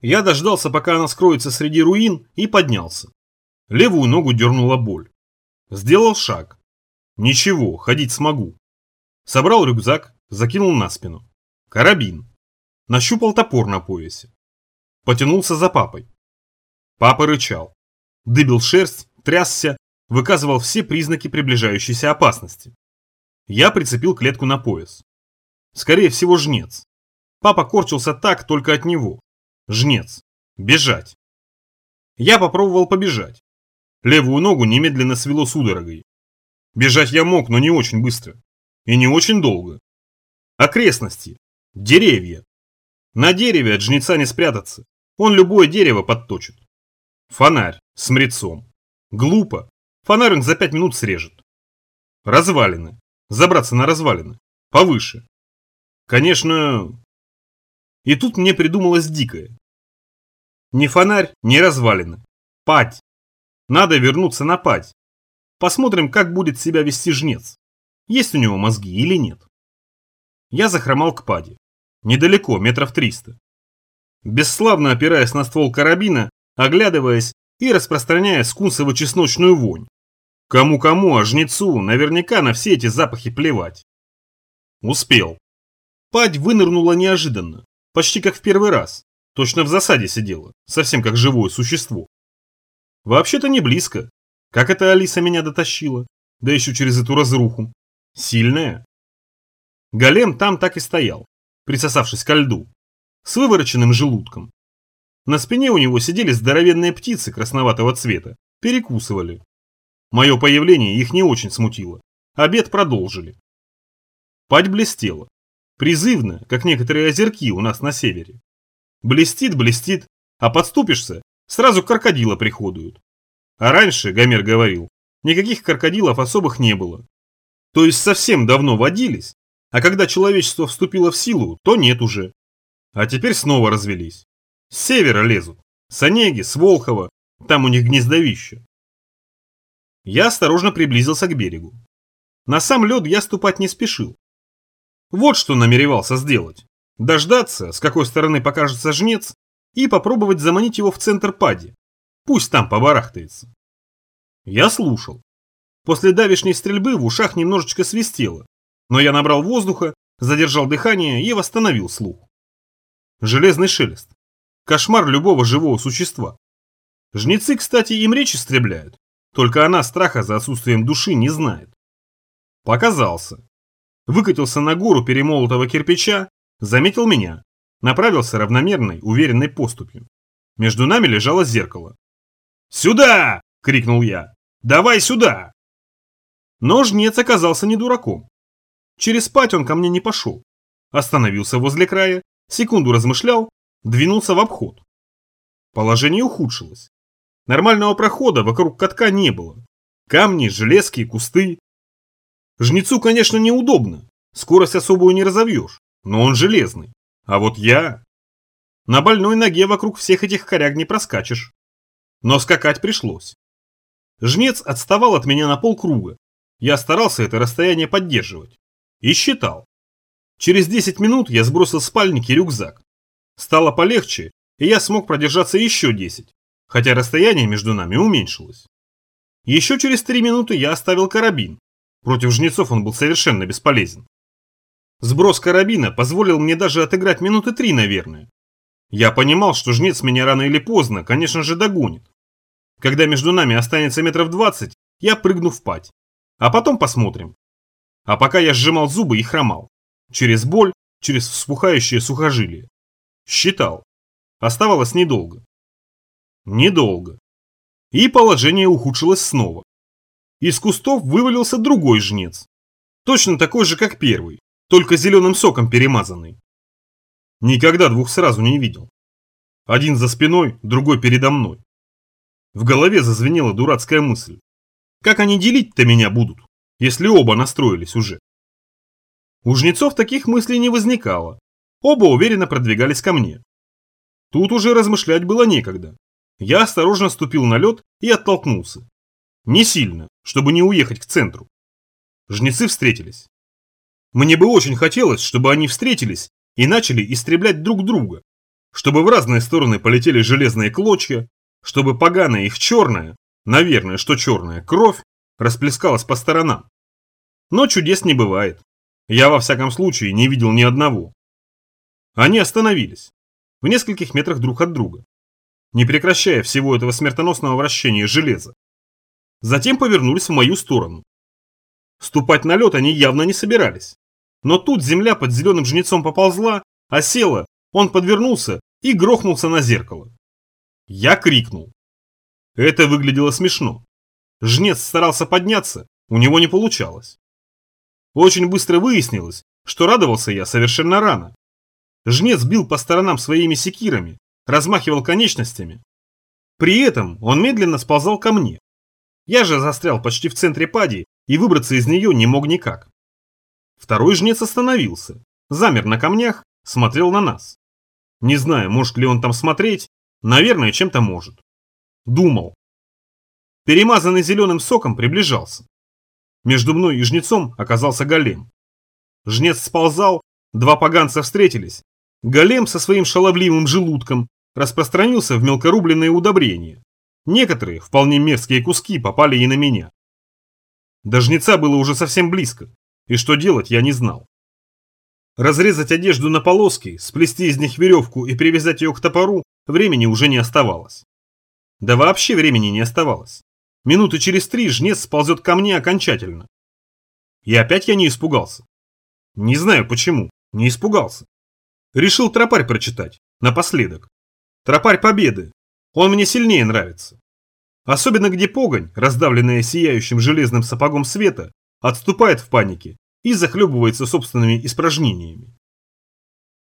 Я дождался, пока она скроется среди руин, и поднялся. Левую ногу дернула боль. Сделал шаг. Ничего, ходить смогу. Собрал рюкзак, закинул на спину. Карабин. Нащупал топор на поясе. Потянулся за папой. Папа рычал. Дыбил шерсть, трясся, выказывал все признаки приближающейся опасности. Я прицепил клетку на пояс. Скорее всего, жнец. Папа корчился так только от него. Жнец. Бежать. Я попробовал побежать. Левую ногу немедленно свело судорогой. Бежать я мог, но не очень быстро. И не очень долго. Окрестности. Деревья. На дереве от жнеца не спрятаться. Он любое дерево подточит. Фонарь с мрецом. Глупо. Фонарь он за пять минут срежет. Развалины. Забраться на развалины. Повыше. Конечно... И тут мне придумалось дикое. Ни фонарь, ни развалины. Пать. Надо вернуться на пать. Посмотрим, как будет себя вести жнец. Есть у него мозги или нет. Я захромал к паде. Недалеко, метров триста. Бесславно опираясь на ствол карабина, оглядываясь и распространяя скунсово-чесночную вонь. Кому-кому, а жнецу наверняка на все эти запахи плевать. Успел. Падь вынырнула неожиданно, почти как в первый раз. Точно в засаде сидела, совсем как живое существо. Вообще-то не близко. Как это Алиса меня дотащила? Да еще через эту разруху. Сильная. Голем там так и стоял, присосавшись ко льду, с вывороченным желудком. На спине у него сидели здоровенные птицы красноватого цвета, перекусывали. Мое появление их не очень смутило. Обед продолжили. Пать блестела. Призывно, как некоторые озерки у нас на севере. Блестит, блестит, а подступишься, сразу крокодила приходуют. А раньше, Гомер говорил, никаких крокодилов особых не было. То есть совсем давно водились, а когда человечество вступило в силу, то нет уже. А теперь снова развелись. С севера лезут. С Онеги, с Волхова. Там у них гнездовище. Я осторожно приблизился к берегу. На сам лед я ступать не спешил. Вот что намеревался сделать. Дождаться, с какой стороны покажется жнец, и попробовать заманить его в центр пади. Пусть там побарахтается. Я слушал. После давешней стрельбы в ушах немножечко свистело, но я набрал воздуха, задержал дыхание и восстановил слух. Железный шелест. Кошмар любого живого существа. Жнецы, кстати, им речь истребляют, только она страха за отсутствием души не знает. Показался. Выкатился на гору перемолотого кирпича, заметил меня, направился равномерной, уверенной поступью. Между нами лежало зеркало. «Сюда!» – крикнул я. «Давай сюда!» Но жнец оказался не дураком. Через спать он ко мне не пошел. Остановился возле края, секунду размышлял, двинулся в обход. Положение ухудшилось. Нормального прохода вокруг катка не было. Камни, железки, кусты. Жнецу, конечно, неудобно. Скорость особую не разовьешь, но он железный. А вот я... На больной ноге вокруг всех этих коряг не проскачешь. Но скакать пришлось. Жнец отставал от меня на полкруга. Я старался это расстояние поддерживать. И считал. Через 10 минут я сбросил спальник и рюкзак. Стало полегче, и я смог продержаться еще 10, хотя расстояние между нами уменьшилось. Еще через 3 минуты я оставил карабин. Против жнецов он был совершенно бесполезен. Сброс карабина позволил мне даже отыграть минуты три, наверное. Я понимал, что жнец меня рано или поздно, конечно же, догонит. Когда между нами останется метров двадцать, я прыгну в пать. А потом посмотрим. А пока я сжимал зубы и хромал. Через боль, через вспухающее сухожилие. Считал. Оставалось недолго. Недолго. И положение ухудшилось снова. Из кустов вывалился другой жнец. Точно такой же, как первый, только зеленым соком перемазанный. Никогда двух сразу не видел. Один за спиной, другой передо мной. В голове зазвенела дурацкая мысль. Как они делить-то меня будут, если оба настроились уже? У жнецов таких мыслей не возникало, Оба уверенно продвигались ко мне. Тут уже размышлять было некогда. Я осторожно ступил на лед и оттолкнулся. Не сильно, чтобы не уехать к центру. Жнецы встретились. Мне бы очень хотелось, чтобы они встретились и начали истреблять друг друга. чтобы в разные стороны полетели железные клочья, чтобы поганая их черная, наверное, что черная, кровь расплескалась по сторонам. Но чудес не бывает. Я во всяком случае не видел ни одного. Они остановились, в нескольких метрах друг от друга, не прекращая всего этого смертоносного вращения железа. Затем повернулись в мою сторону. Ступать на лед они явно не собирались. Но тут земля под зеленым жнецом поползла, осела, он подвернулся и грохнулся на зеркало. Я крикнул. Это выглядело смешно. Жнец старался подняться, у него не получалось. Очень быстро выяснилось, что радовался я совершенно рано. Жнец бил по сторонам своими секирами, размахивал конечностями. При этом он медленно сползал ко мне. Я же застрял почти в центре пади и выбраться из нее не мог никак. Второй жнец остановился, замер на камнях, смотрел на нас. Не знаю, может ли он там смотреть, наверное, чем-то может. Думал. Перемазанный зеленым соком приближался. Между мной и жнецом оказался голем. Жнец сползал, два поганца встретились. Голем со своим шаловливым желудком распространился в мелкорубленные удобрения. Некоторые, вполне мерзкие куски, попали и на меня. До жнеца было уже совсем близко, и что делать я не знал. Разрезать одежду на полоски, сплести из них веревку и привязать ее к топору времени уже не оставалось. Да вообще времени не оставалось. Минуты через три жнец сползет ко мне окончательно. И опять я не испугался. Не знаю почему, не испугался. Решил тропарь прочитать, напоследок. Тропарь Победы. Он мне сильнее нравится. Особенно где погонь, раздавленная сияющим железным сапогом света, отступает в панике и захлебывается собственными испражнениями.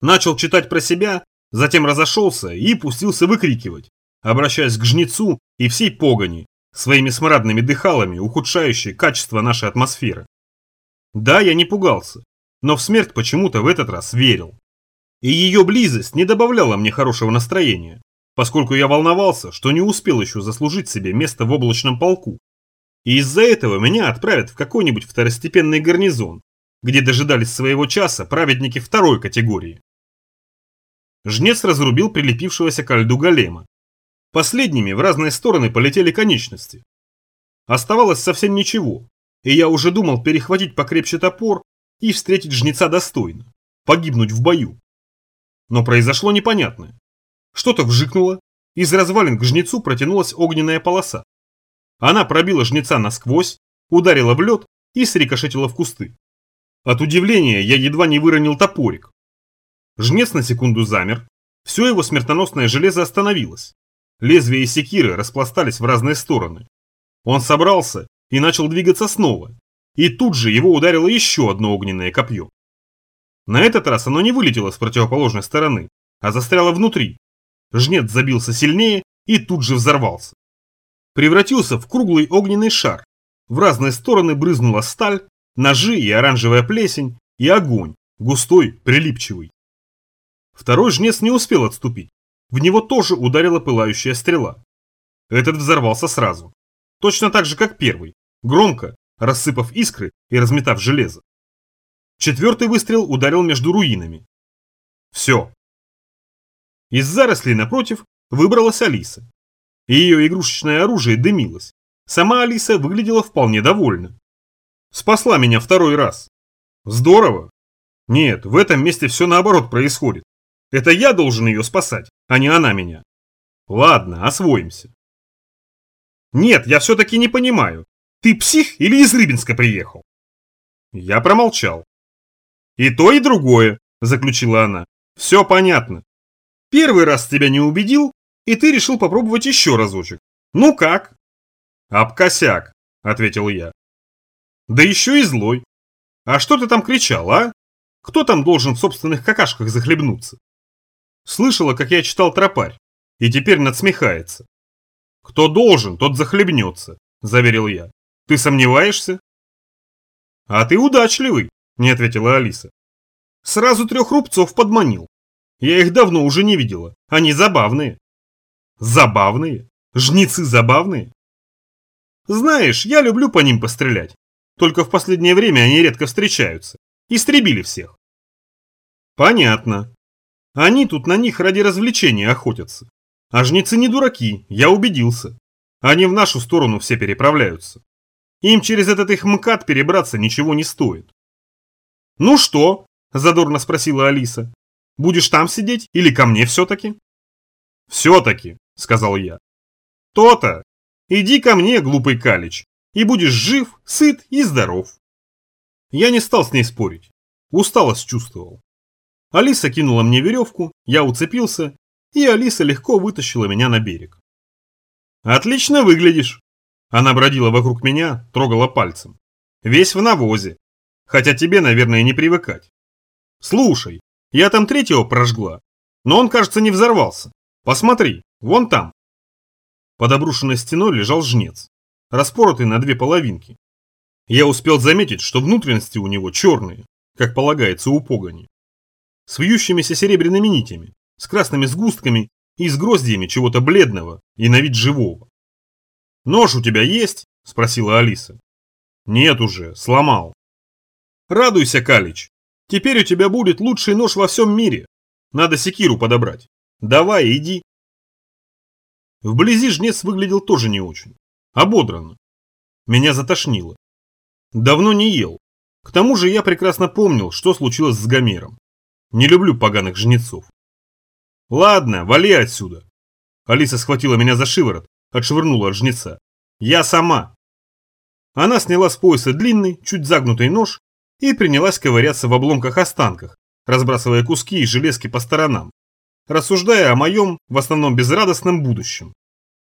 Начал читать про себя, затем разошелся и пустился выкрикивать, обращаясь к жнецу и всей погони, своими смрадными дыхалами, ухудшающей качество нашей атмосферы. Да, я не пугался, но в смерть почему-то в этот раз верил. И ее близость не добавляла мне хорошего настроения, поскольку я волновался, что не успел еще заслужить себе место в облачном полку. И из-за этого меня отправят в какой-нибудь второстепенный гарнизон, где дожидались своего часа праведники второй категории. Жнец разрубил прилепившегося к льду голема Последними в разные стороны полетели конечности. Оставалось совсем ничего, и я уже думал перехватить покрепче топор и встретить жнеца достойно, погибнуть в бою. Но произошло непонятное. Что-то вжикнуло, из развалин к жнецу протянулась огненная полоса. Она пробила жнеца насквозь, ударила в лед и срикошетила в кусты. От удивления я едва не выронил топорик. Жнец на секунду замер, все его смертоносное железо остановилось. Лезвия секиры распластались в разные стороны. Он собрался и начал двигаться снова, и тут же его ударило еще одно огненное копье. На этот раз оно не вылетело с противоположной стороны, а застряло внутри. Жнец забился сильнее и тут же взорвался. Превратился в круглый огненный шар. В разные стороны брызнула сталь, ножи и оранжевая плесень, и огонь, густой, прилипчивый. Второй жнец не успел отступить. В него тоже ударила пылающая стрела. Этот взорвался сразу. Точно так же, как первый. Громко, рассыпав искры и разметав железо. Четвертый выстрел ударил между руинами. Все. Из зарослей напротив выбралась Алиса. Ее игрушечное оружие дымилось. Сама Алиса выглядела вполне довольна. Спасла меня второй раз. Здорово. Нет, в этом месте все наоборот происходит. Это я должен ее спасать, а не она меня. Ладно, освоимся. Нет, я все-таки не понимаю. Ты псих или из Рыбинска приехал? Я промолчал. И то, и другое, заключила она. Все понятно. Первый раз тебя не убедил, и ты решил попробовать еще разочек. Ну как? Об косяк, ответил я. Да еще и злой. А что ты там кричал, а? Кто там должен в собственных какашках захлебнуться? Слышала, как я читал тропарь, и теперь надсмехается. «Кто должен, тот захлебнется», – заверил я. «Ты сомневаешься?» «А ты удачливый», – не ответила Алиса. «Сразу трех рубцов подманил. Я их давно уже не видела. Они забавные». «Забавные? Жнецы забавные?» «Знаешь, я люблю по ним пострелять. Только в последнее время они редко встречаются. Истребили всех». «Понятно. Они тут на них ради развлечения охотятся. А жнецы не дураки, я убедился. Они в нашу сторону все переправляются. Им через этот их МКАД перебраться ничего не стоит. «Ну что?» – задорно спросила Алиса. «Будешь там сидеть или ко мне все-таки?» «Все-таки», – сказал я. «То-то! Иди ко мне, глупый калич, и будешь жив, сыт и здоров». Я не стал с ней спорить. Усталость чувствовал. Алиса кинула мне веревку, я уцепился, и Алиса легко вытащила меня на берег. «Отлично выглядишь!» Она бродила вокруг меня, трогала пальцем. «Весь в навозе. Хотя тебе, наверное, не привыкать. Слушай, я там третьего прожгла, но он, кажется, не взорвался. Посмотри, вон там». Под обрушенной стеной лежал жнец, распоротый на две половинки. Я успел заметить, что внутренности у него черные, как полагается у погони с вьющимися серебряными нитями, с красными сгустками и с гроздьями чего-то бледного и на вид живого. «Нож у тебя есть?» – спросила Алиса. «Нет уже, сломал». «Радуйся, Калич, теперь у тебя будет лучший нож во всем мире. Надо секиру подобрать. Давай, иди». Вблизи жнец выглядел тоже не очень. Ободранно. Меня затошнило. Давно не ел. К тому же я прекрасно помнил, что случилось с Гомером. Не люблю поганых жнецов. Ладно, вали отсюда. Алиса схватила меня за шиворот, отшвырнула от жнеца. Я сама. Она сняла с пояса длинный, чуть загнутый нож и принялась ковыряться в обломках-останках, разбрасывая куски и железки по сторонам, рассуждая о моем, в основном безрадостном будущем.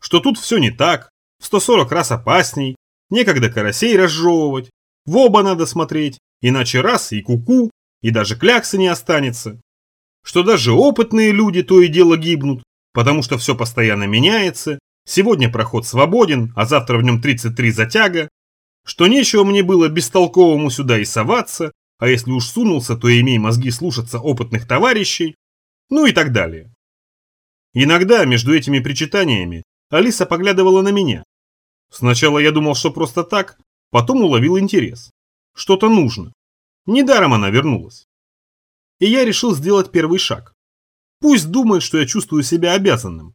Что тут все не так, в 140 раз опасней, некогда карасей разжевывать, в оба надо смотреть, иначе раз и куку, -ку, и даже кляксы не останется. Что даже опытные люди то и дело гибнут, потому что все постоянно меняется, сегодня проход свободен, а завтра в нем 33 затяга, что нечего мне было бестолковому сюда и соваться, а если уж сунулся, то имей мозги слушаться опытных товарищей, ну и так далее. Иногда между этими причитаниями Алиса поглядывала на меня. Сначала я думал, что просто так, потом уловил интерес. Что-то нужно. Недаром она вернулась. И я решил сделать первый шаг. Пусть думает, что я чувствую себя обязанным.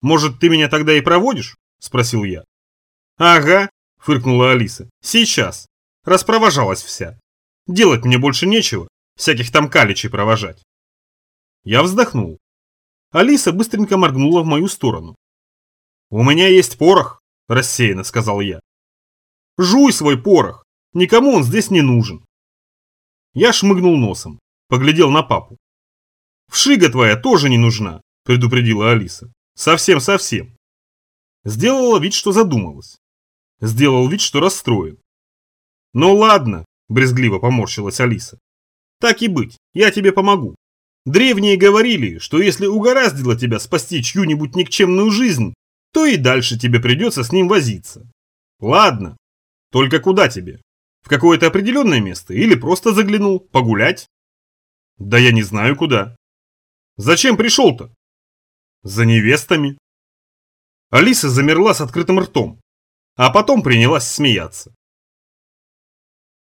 «Может, ты меня тогда и проводишь?» – спросил я. «Ага», – фыркнула Алиса. «Сейчас. Распровожалась вся. Делать мне больше нечего, всяких там каличей провожать». Я вздохнул. Алиса быстренько моргнула в мою сторону. «У меня есть порох», – рассеянно сказал я. «Жуй свой порох, никому он здесь не нужен. Я шмыгнул носом, поглядел на папу. «Вшига твоя тоже не нужна», – предупредила Алиса. «Совсем-совсем». Сделала вид, что задумалась. Сделал вид, что расстроен. «Ну ладно», – брезгливо поморщилась Алиса. «Так и быть, я тебе помогу. Древние говорили, что если угораздило тебя спасти чью-нибудь никчемную жизнь, то и дальше тебе придется с ним возиться. Ладно, только куда тебе? В какое-то определенное место или просто заглянул погулять? Да я не знаю куда. Зачем пришел-то? За невестами. Алиса замерла с открытым ртом, а потом принялась смеяться.